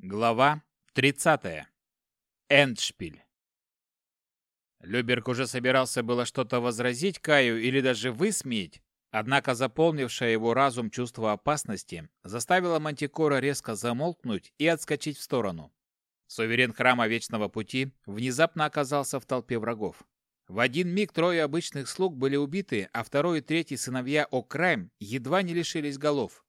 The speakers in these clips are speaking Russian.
Глава 30. Эндшпиль. Люберг уже собирался было что-то возразить Каю или даже высмеять, однако заполнившее его разум чувство опасности заставило Мантикора резко замолкнуть и отскочить в сторону. Суверен Храма Вечного Пути внезапно оказался в толпе врагов. В один миг трое обычных слуг были убиты, а второй и третий сыновья О'Крайм едва не лишились голов.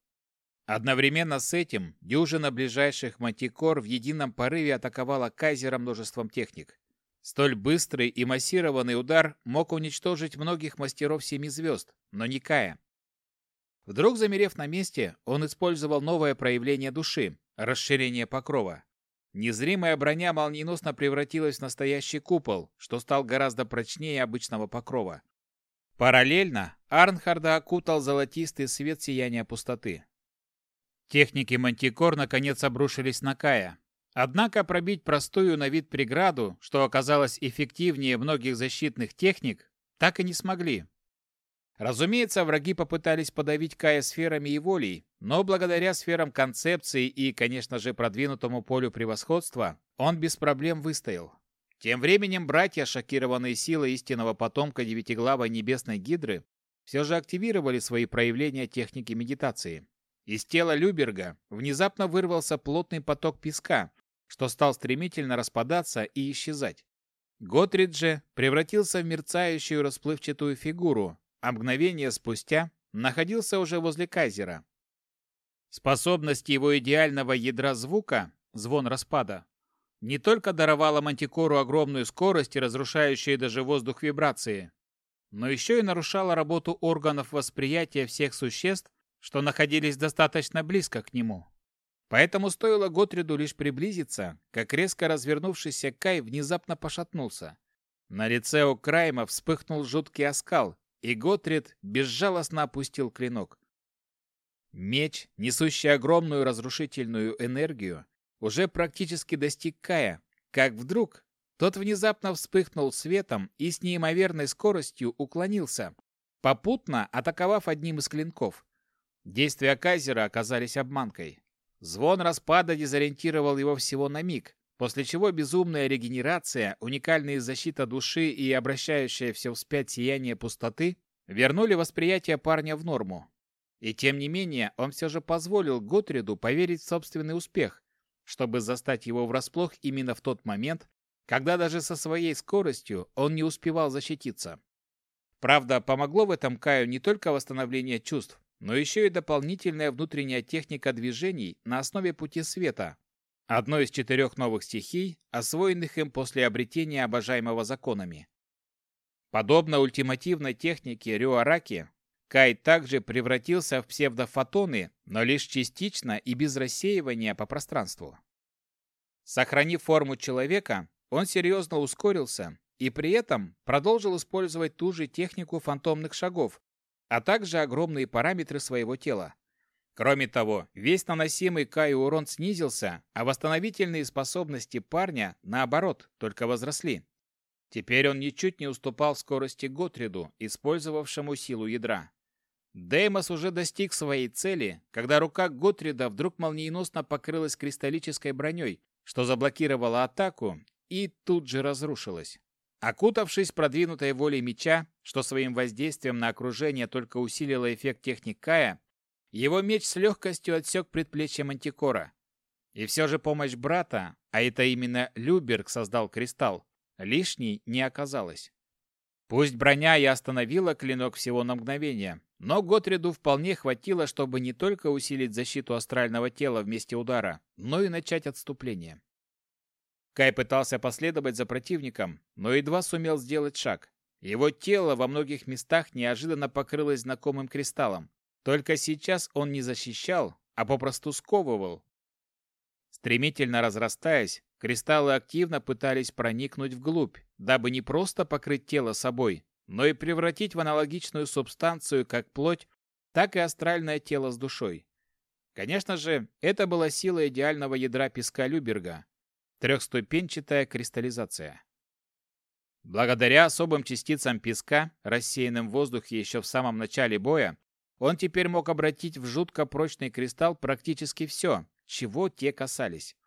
Одновременно с этим дюжина ближайших мантикор в едином порыве атаковала Кайзера множеством техник. Столь быстрый и массированный удар мог уничтожить многих мастеров Семи Звезд, но не Кая. Вдруг замерев на месте, он использовал новое проявление души – расширение покрова. Незримая броня молниеносно превратилась в настоящий купол, что стал гораздо прочнее обычного покрова. Параллельно Арнхарда окутал золотистый свет сияния пустоты. Техники Мантикор наконец обрушились на Кая. Однако пробить простую на вид преграду, что оказалось эффективнее многих защитных техник, так и не смогли. Разумеется, враги попытались подавить Кая сферами и волей, но благодаря сферам концепции и, конечно же, продвинутому полю превосходства, он без проблем выстоял. Тем временем братья, шокированные силой истинного потомка девятиглавой небесной гидры, все же активировали свои проявления техники медитации. Из тела Люберга внезапно вырвался плотный поток песка, что стал стремительно распадаться и исчезать. Готрид же превратился в мерцающую расплывчатую фигуру, а мгновение спустя находился уже возле Кайзера. Способность его идеального ядра звука, звон распада, не только даровала Мантикору огромную скорость и разрушающие даже воздух вибрации, но еще и нарушала работу органов восприятия всех существ что находились достаточно близко к нему. Поэтому стоило Готриду лишь приблизиться, как резко развернувшийся Кай внезапно пошатнулся. На лице у Крайма вспыхнул жуткий оскал, и Готрид безжалостно опустил клинок. Меч, несущий огромную разрушительную энергию, уже практически достиг Кая, как вдруг тот внезапно вспыхнул светом и с неимоверной скоростью уклонился, попутно атаковав одним из клинков. Действия Кайзера оказались обманкой. Звон распада дезориентировал его всего на миг, после чего безумная регенерация, уникальная защита души и обращающая все вспять сияние пустоты вернули восприятие парня в норму. И тем не менее, он все же позволил Готриду поверить в собственный успех, чтобы застать его врасплох именно в тот момент, когда даже со своей скоростью он не успевал защититься. Правда, помогло в этом Каю не только восстановление чувств, но еще и дополнительная внутренняя техника движений на основе пути света, одной из четырех новых стихий, освоенных им после обретения обожаемого законами. Подобно ультимативной технике Рюараки, Кай также превратился в псевдофотоны, но лишь частично и без рассеивания по пространству. Сохранив форму человека, он серьезно ускорился и при этом продолжил использовать ту же технику фантомных шагов, а также огромные параметры своего тела. Кроме того, весь наносимый Каю урон снизился, а восстановительные способности парня, наоборот, только возросли. Теперь он ничуть не уступал скорости Готриду, использовавшему силу ядра. Деймос уже достиг своей цели, когда рука Готрида вдруг молниеносно покрылась кристаллической броней, что заблокировало атаку и тут же разрушилась. Окутавшись продвинутой волей меча, что своим воздействием на окружение только усилило эффект техник Кая, его меч с легкостью отсек предплечье Мантикора. И все же помощь брата, а это именно Люберг создал кристалл, лишней не оказалось. Пусть броня и остановила клинок всего на мгновение, но Готриду вполне хватило, чтобы не только усилить защиту астрального тела вместе удара, но и начать отступление. Кай пытался последовать за противником, но едва сумел сделать шаг. Его тело во многих местах неожиданно покрылось знакомым кристаллом. Только сейчас он не защищал, а попросту сковывал. Стремительно разрастаясь, кристаллы активно пытались проникнуть вглубь, дабы не просто покрыть тело собой, но и превратить в аналогичную субстанцию как плоть, так и астральное тело с душой. Конечно же, это была сила идеального ядра песка Люберга, Трехступенчатая кристаллизация. Благодаря особым частицам песка, рассеянным в воздухе еще в самом начале боя, он теперь мог обратить в жутко прочный кристалл практически все, чего те касались.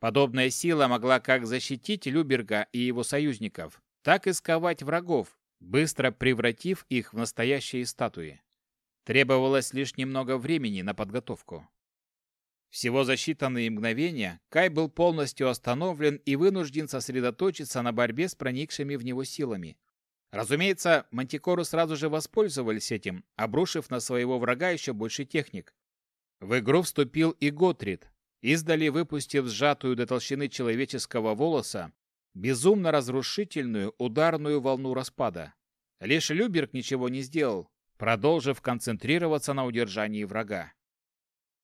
Подобная сила могла как защитить Люберга и его союзников, так и сковать врагов, быстро превратив их в настоящие статуи. Требовалось лишь немного времени на подготовку. Всего за считанные мгновения Кай был полностью остановлен и вынужден сосредоточиться на борьбе с проникшими в него силами. Разумеется, мантикоры сразу же воспользовались этим, обрушив на своего врага еще больше техник. В игру вступил и Готрид, издали выпустив сжатую до толщины человеческого волоса безумно разрушительную ударную волну распада. Лишь Люберг ничего не сделал, продолжив концентрироваться на удержании врага.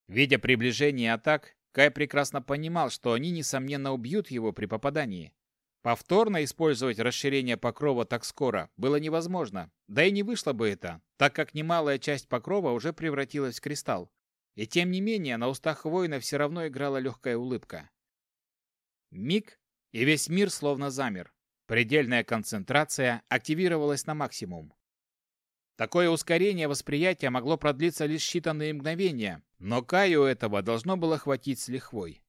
Видя приближение атак, Кай прекрасно понимал, что они, несомненно, убьют его при попадании. Повторно использовать расширение покрова так скоро было невозможно, да и не вышло бы это, так как немалая часть покрова уже превратилась в кристалл. И тем не менее, на устах воина все равно играла легкая улыбка. Миг, и весь мир словно замер. Предельная концентрация активировалась на максимум. Такое ускорение восприятия могло продлиться лишь считанные мгновения, но Каю этого должно было хватить с лихвой.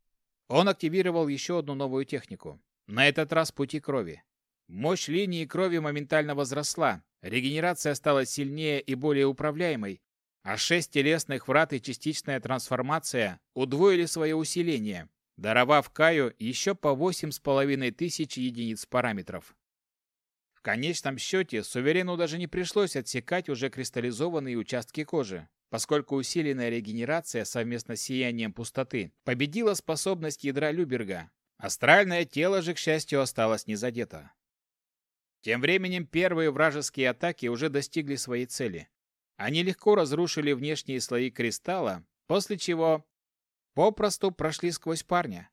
Он активировал еще одну новую технику. На этот раз пути крови. Мощь линии крови моментально возросла, регенерация стала сильнее и более управляемой, а шесть телесных врат и частичная трансформация удвоили свое усиление, даровав Каю еще по восемь с половиной тысяч единиц параметров конечном счете суверену даже не пришлось отсекать уже кристаллизованные участки кожи, поскольку усиленная регенерация совместно с сиянием пустоты победила способность ядра Люберга. Астральное тело же, к счастью, осталось не задето. Тем временем первые вражеские атаки уже достигли своей цели. Они легко разрушили внешние слои кристалла, после чего попросту прошли сквозь парня.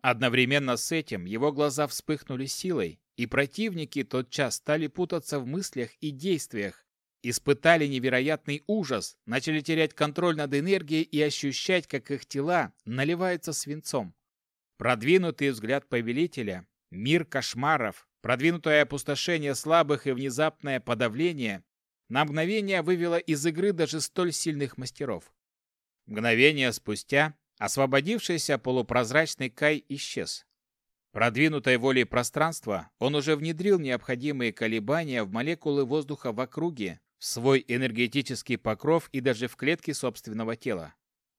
Одновременно с этим его глаза вспыхнули силой, и противники тотчас стали путаться в мыслях и действиях, испытали невероятный ужас, начали терять контроль над энергией и ощущать, как их тела наливаются свинцом. Продвинутый взгляд повелителя, мир кошмаров, продвинутое опустошение слабых и внезапное подавление на мгновение вывело из игры даже столь сильных мастеров. Мгновение спустя освободившийся полупрозрачный Кай исчез. Продвинутой волей пространства он уже внедрил необходимые колебания в молекулы воздуха в округе, в свой энергетический покров и даже в клетки собственного тела.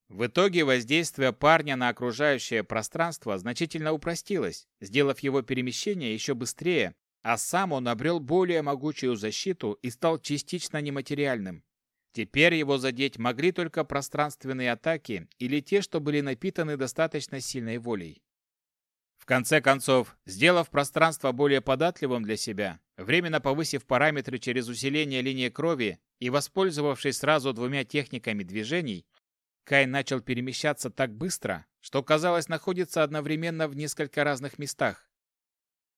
В итоге воздействие парня на окружающее пространство значительно упростилось, сделав его перемещение еще быстрее, а сам он обрел более могучую защиту и стал частично нематериальным. Теперь его задеть могли только пространственные атаки или те, что были напитаны достаточно сильной волей. В конце концов, сделав пространство более податливым для себя, временно повысив параметры через усиление линии крови и воспользовавшись сразу двумя техниками движений, Кай начал перемещаться так быстро, что, казалось, находится одновременно в несколько разных местах.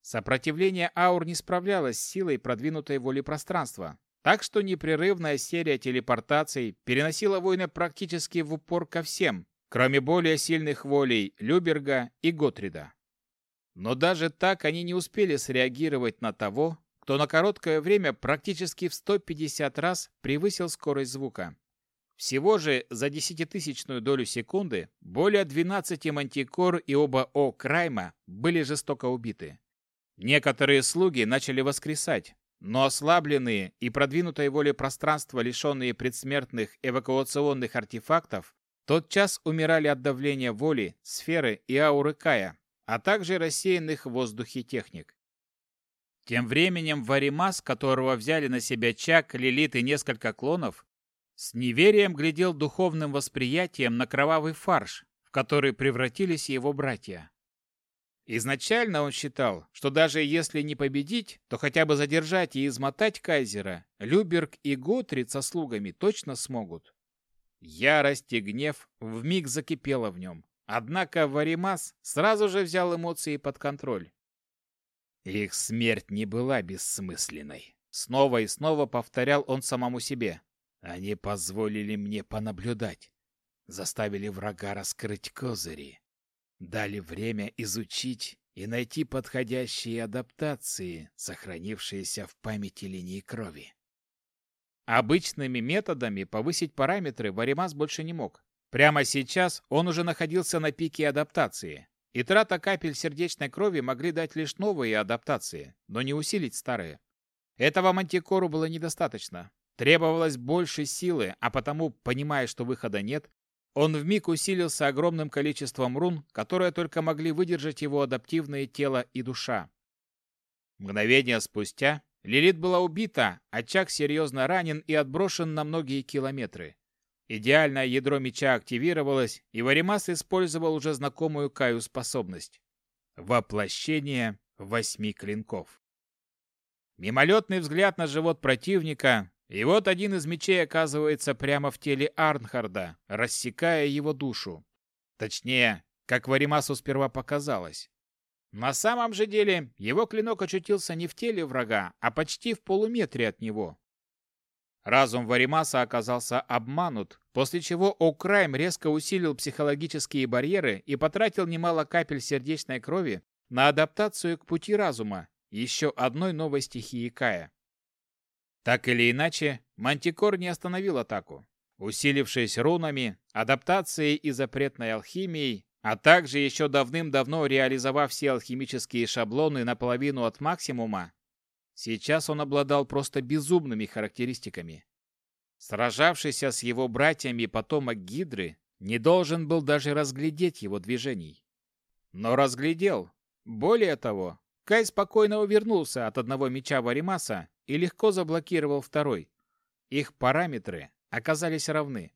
Сопротивление аур не справлялось с силой продвинутой воли пространства, так что непрерывная серия телепортаций переносила воина практически в упор ко всем, кроме более сильных волей Люберга и Готрида. Но даже так они не успели среагировать на того, кто на короткое время практически в 150 раз превысил скорость звука. Всего же за десятитысячную долю секунды более 12 мантикор и оба О Крайма были жестоко убиты. Некоторые слуги начали воскресать, но ослабленные и продвинутой волей пространства, лишенные предсмертных эвакуационных артефактов, тотчас умирали от давления воли, сферы и ауры Кая, а также рассеянных в воздухе техник. Тем временем Варимас, которого взяли на себя Чак, Лилит и несколько клонов, с неверием глядел духовным восприятием на кровавый фарш, в который превратились его братья. Изначально он считал, что даже если не победить, то хотя бы задержать и измотать кайзера, Люберг и Готрид со слугами точно смогут. Ярость и гнев вмиг закипела в нем. Однако Варимас сразу же взял эмоции под контроль. Их смерть не была бессмысленной. Снова и снова повторял он самому себе. Они позволили мне понаблюдать, заставили врага раскрыть козыри, дали время изучить и найти подходящие адаптации, сохранившиеся в памяти линии крови. Обычными методами повысить параметры Варимас больше не мог. Прямо сейчас он уже находился на пике адаптации, и трата капель сердечной крови могли дать лишь новые адаптации, но не усилить старые. Этого Мантикору было недостаточно. Требовалось больше силы, а потому, понимая, что выхода нет, он вмиг усилился огромным количеством рун, которые только могли выдержать его адаптивное тело и душа. Мгновение спустя Лилит была убита, а Чак серьезно ранен и отброшен на многие километры. Идеальное ядро меча активировалось, и Варимас использовал уже знакомую Каю способность. Воплощение восьми клинков. Мимолетный взгляд на живот противника, и вот один из мечей оказывается прямо в теле Арнхарда, рассекая его душу. Точнее, как Варимасу сперва показалось. На самом же деле, его клинок очутился не в теле врага, а почти в полуметре от него. Разум Варимаса оказался обманут, после чего О'Крайм резко усилил психологические барьеры и потратил немало капель сердечной крови на адаптацию к пути разума, еще одной новой стихии Кая. Так или иначе, Мантикор не остановил атаку. Усилившись рунами, адаптацией и запретной алхимией, а также еще давным-давно реализовав все алхимические шаблоны наполовину от максимума, сейчас он обладал просто безумными характеристиками. Сражавшийся с его братьями потомок Гидры не должен был даже разглядеть его движений. Но разглядел. Более того, Кай спокойно увернулся от одного меча Варимаса и легко заблокировал второй. Их параметры оказались равны.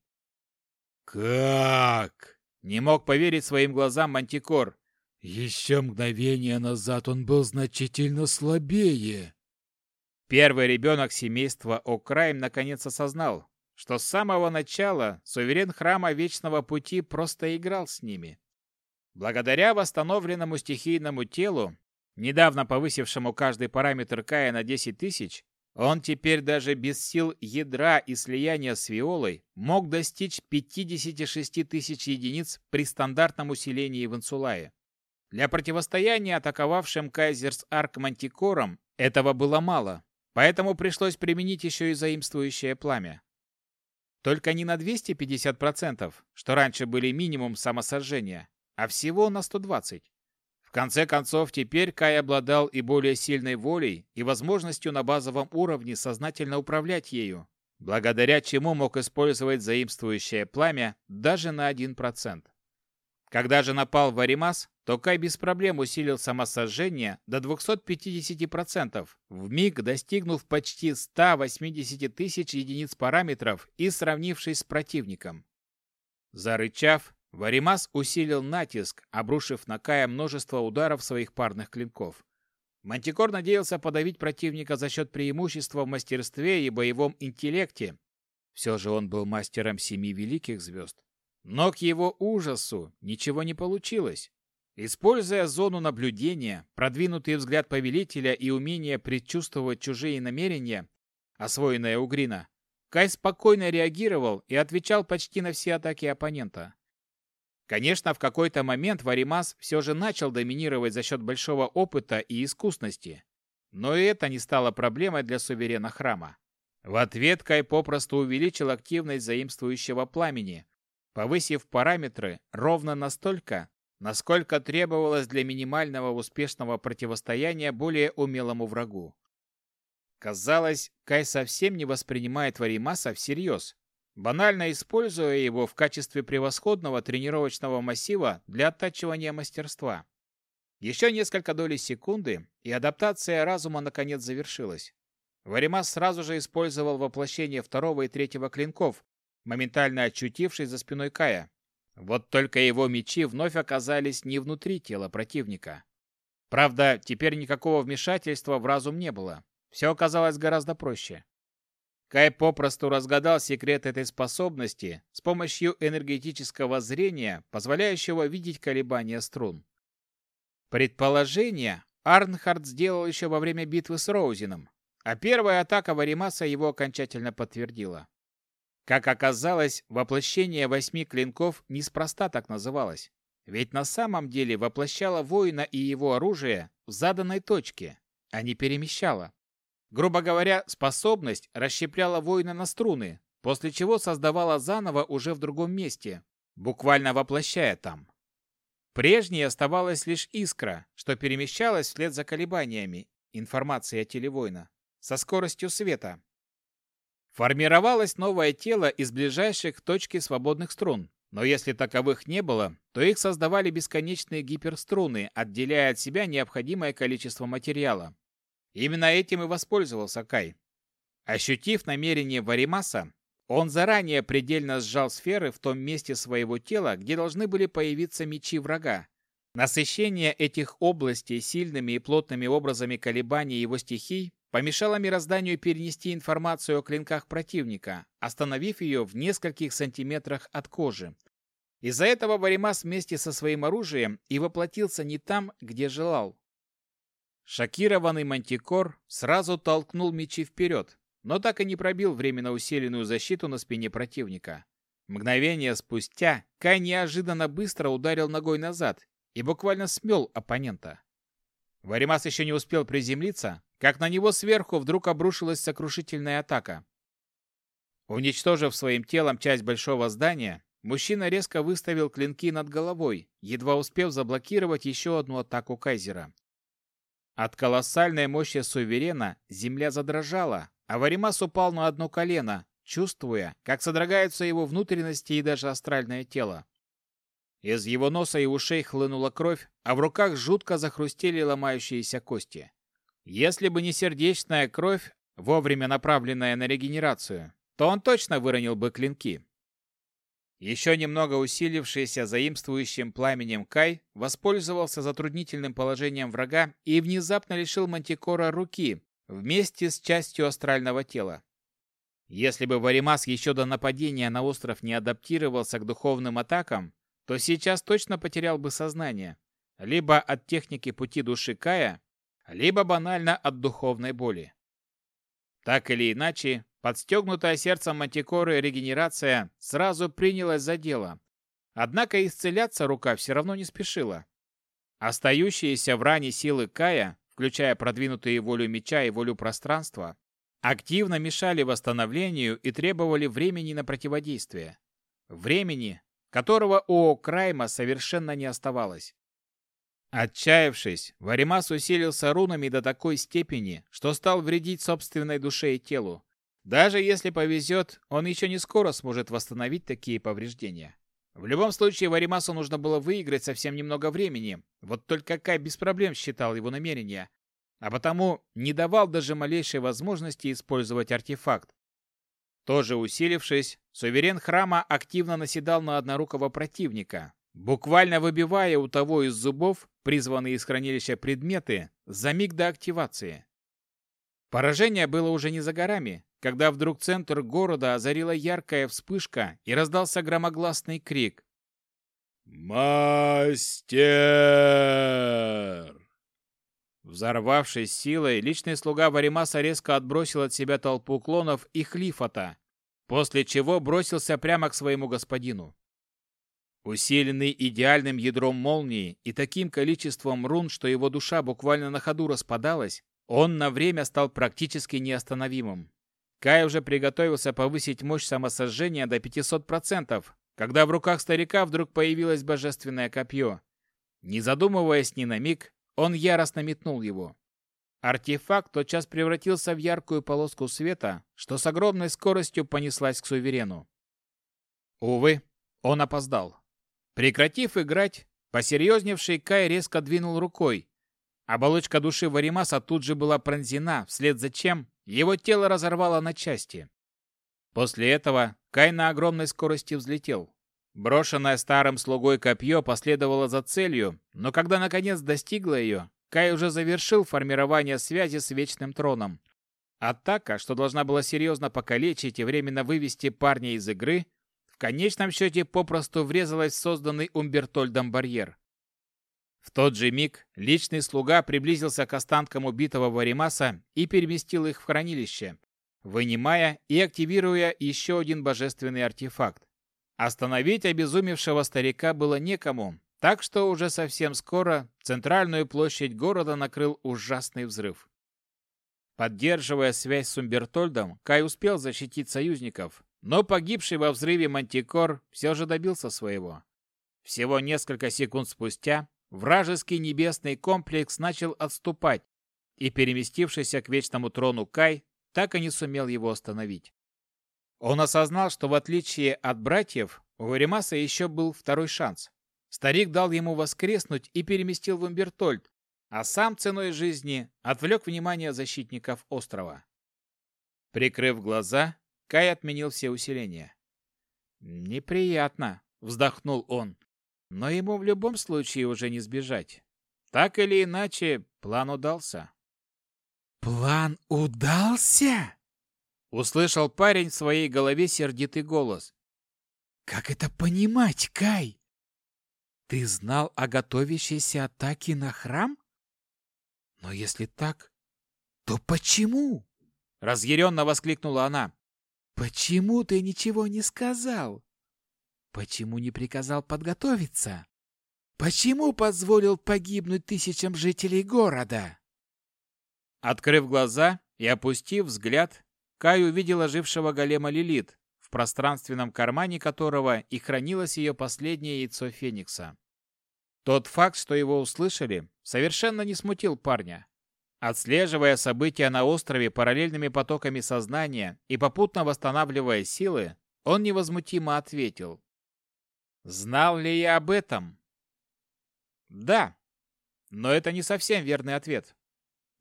«Как?» — не мог поверить своим глазам Мантикор. «Еще мгновение назад он был значительно слабее». Первый ребенок семейства О'Крайм наконец осознал, что с самого начала суверен Храма Вечного Пути просто играл с ними. Благодаря восстановленному стихийному телу, недавно повысившему каждый параметр Кая на 10 тысяч, он теперь даже без сил ядра и слияния с Виолой мог достичь 56 тысяч единиц при стандартном усилении в Инсулае. Для противостояния атаковавшим Кайзерс Арк Мантикором этого было мало, поэтому пришлось применить еще и заимствующее пламя. Только не на 250%, что раньше были минимум самосожжения, а всего на 120%. В конце концов, теперь Кай обладал и более сильной волей, и возможностью на базовом уровне сознательно управлять ею, благодаря чему мог использовать заимствующее пламя даже на 1%. Когда же напал Варимас, то Кай без проблем усилил самосожжение до 250%, вмиг достигнув почти 180 тысяч единиц параметров и сравнившись с противником. Зарычав, Варимас усилил натиск, обрушив на Кая множество ударов своих парных клинков. Мантикор надеялся подавить противника за счет преимущества в мастерстве и боевом интеллекте. Все же он был мастером семи великих звезд. Но к его ужасу ничего не получилось. Используя зону наблюдения, продвинутый взгляд повелителя и умение предчувствовать чужие намерения, освоенное у Грина, Кай спокойно реагировал и отвечал почти на все атаки оппонента. Конечно, в какой-то момент Варимас все же начал доминировать за счет большого опыта и искусности. Но и это не стало проблемой для суверена храма. В ответ Кай попросту увеличил активность заимствующего пламени, повысив параметры ровно настолько, насколько требовалось для минимального успешного противостояния более умелому врагу. Казалось, Кай совсем не воспринимает Варимаса всерьез, банально используя его в качестве превосходного тренировочного массива для оттачивания мастерства. Еще несколько долей секунды, и адаптация разума наконец завершилась. Варимас сразу же использовал воплощение второго и третьего клинков, моментально очутившись за спиной Кая. Вот только его мечи вновь оказались не внутри тела противника. Правда, теперь никакого вмешательства в разум не было. Все оказалось гораздо проще. Кай попросту разгадал секрет этой способности с помощью энергетического зрения, позволяющего видеть колебания струн. Предположение Арнхард сделал еще во время битвы с Роузином, а первая атака Варимаса его окончательно подтвердила. Как оказалось, воплощение восьми клинков неспроста так называлось, ведь на самом деле воплощало воина и его оружие в заданной точке, а не перемещало. Грубо говоря, способность расщепляла воина на струны, после чего создавала заново уже в другом месте, буквально воплощая там. Прежней оставалась лишь искра, что перемещалась вслед за колебаниями информации о теле воина со скоростью света. Формировалось новое тело из ближайших к точке свободных струн, но если таковых не было, то их создавали бесконечные гиперструны, отделяя от себя необходимое количество материала. Именно этим и воспользовался Кай. Ощутив намерение Варимаса, он заранее предельно сжал сферы в том месте своего тела, где должны были появиться мечи врага. Насыщение этих областей сильными и плотными образами колебаний его стихий помешало мирозданию перенести информацию о клинках противника, остановив ее в нескольких сантиметрах от кожи. Из-за этого Варимас вместе со своим оружием и воплотился не там, где желал. Шокированный мантикор сразу толкнул мечи вперед, но так и не пробил временно усиленную защиту на спине противника. Мгновение спустя Кай неожиданно быстро ударил ногой назад и буквально смел оппонента. Варимас еще не успел приземлиться, как на него сверху вдруг обрушилась сокрушительная атака. Уничтожив своим телом часть большого здания, мужчина резко выставил клинки над головой, едва успев заблокировать еще одну атаку Кайзера. От колоссальной мощи суверена земля задрожала, а Варимас упал на одно колено, чувствуя, как содрогаются его внутренности и даже астральное тело. Из его носа и ушей хлынула кровь, а в руках жутко захрустели ломающиеся кости. Если бы не сердечная кровь, вовремя направленная на регенерацию, то он точно выронил бы клинки. Еще немного усилившийся заимствующим пламенем Кай воспользовался затруднительным положением врага и внезапно лишил Мантикора руки, вместе с частью астрального тела. Если бы Варимас еще до нападения на остров не адаптировался к духовным атакам, то сейчас точно потерял бы сознание, либо от техники пути души Кая, либо банально от духовной боли. Так или иначе, подстегнутая сердцем Мантикоры регенерация сразу принялась за дело. Однако исцеляться рука все равно не спешила. Остающиеся в ране силы Кая включая продвинутые волю меча и волю пространства, активно мешали восстановлению и требовали времени на противодействие. Времени, которого у Крайма совершенно не оставалось. Отчаявшись, Варимас усилился рунами до такой степени, что стал вредить собственной душе и телу. Даже если повезет, он еще не скоро сможет восстановить такие повреждения. В любом случае, Варимасу нужно было выиграть совсем немного времени, вот только Кай без проблем считал его намерения, а потому не давал даже малейшей возможности использовать артефакт. Тоже усилившись, суверен храма активно наседал на однорукого противника, буквально выбивая у того из зубов призванные из хранилища предметы за миг до активации. Поражение было уже не за горами, когда вдруг центр города озарила яркая вспышка и раздался громогласный крик. «Мастер!» Взорвавшись силой, личный слуга Варимаса резко отбросил от себя толпу клонов и Хлифота, после чего бросился прямо к своему господину. Усиленный идеальным ядром молнии и таким количеством рун, что его душа буквально на ходу распадалась, он на время стал практически неостановимым. Кай уже приготовился повысить мощь самосожжения до 500%, когда в руках старика вдруг появилось божественное копье. Не задумываясь ни на миг, он яростно метнул его. Артефакт тотчас превратился в яркую полоску света, что с огромной скоростью понеслась к суверену. Увы, он опоздал. Прекратив играть, посерьезневший Кай резко двинул рукой. Оболочка души Варимаса тут же была пронзена, вслед за чем его тело разорвало на части. После этого Кай на огромной скорости взлетел. Брошенное старым слугой копье последовало за целью, но когда наконец достигло ее, Кай уже завершил формирование связи с Вечным Троном. Атака, что должна была серьезно покалечить и временно вывести парня из игры, в конечном счете попросту врезалась в созданный Умбертольдом барьер. В тот же миг личный слуга приблизился к останкам убитого Варимаса и переместил их в хранилище, вынимая и активируя еще один божественный артефакт. Остановить обезумевшего старика было некому, так что уже совсем скоро центральную площадь города накрыл ужасный взрыв. Поддерживая связь с Умбертольдом, Кай успел защитить союзников, но погибший во взрыве Мантикор все же добился своего. Всего несколько секунд спустя вражеский небесный комплекс начал отступать, и переместившийся к вечному трону Кай так и не сумел его остановить. Он осознал, что в отличие от братьев, у Варимаса еще был второй шанс. Старик дал ему воскреснуть и переместил в Умбертольд, а сам ценой жизни отвлек внимание защитников острова. Прикрыв глаза, Кай отменил все усиления. «Неприятно», — вздохнул он, — «но ему в любом случае уже не сбежать. Так или иначе, план удался». «План удался?» — услышал парень в своей голове сердитый голос. «Как это понимать, Кай? Ты знал о готовящейся атаке на храм? Но если так, то почему?» Разъяренно воскликнула она. «Почему ты ничего не сказал? Почему не приказал подготовиться? Почему позволил погибнуть тысячам жителей города?» Открыв глаза и опустив взгляд, Кай увидел ожившего голема Лилит, в пространственном кармане которого и хранилось ее последнее яйцо Феникса. Тот факт, что его услышали, совершенно не смутил парня. Отслеживая события на острове параллельными потоками сознания и попутно восстанавливая силы, он невозмутимо ответил. «Знал ли я об этом?» «Да, но это не совсем верный ответ.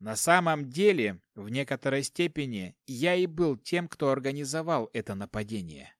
На самом деле, в некоторой степени, я и был тем, кто организовал это нападение».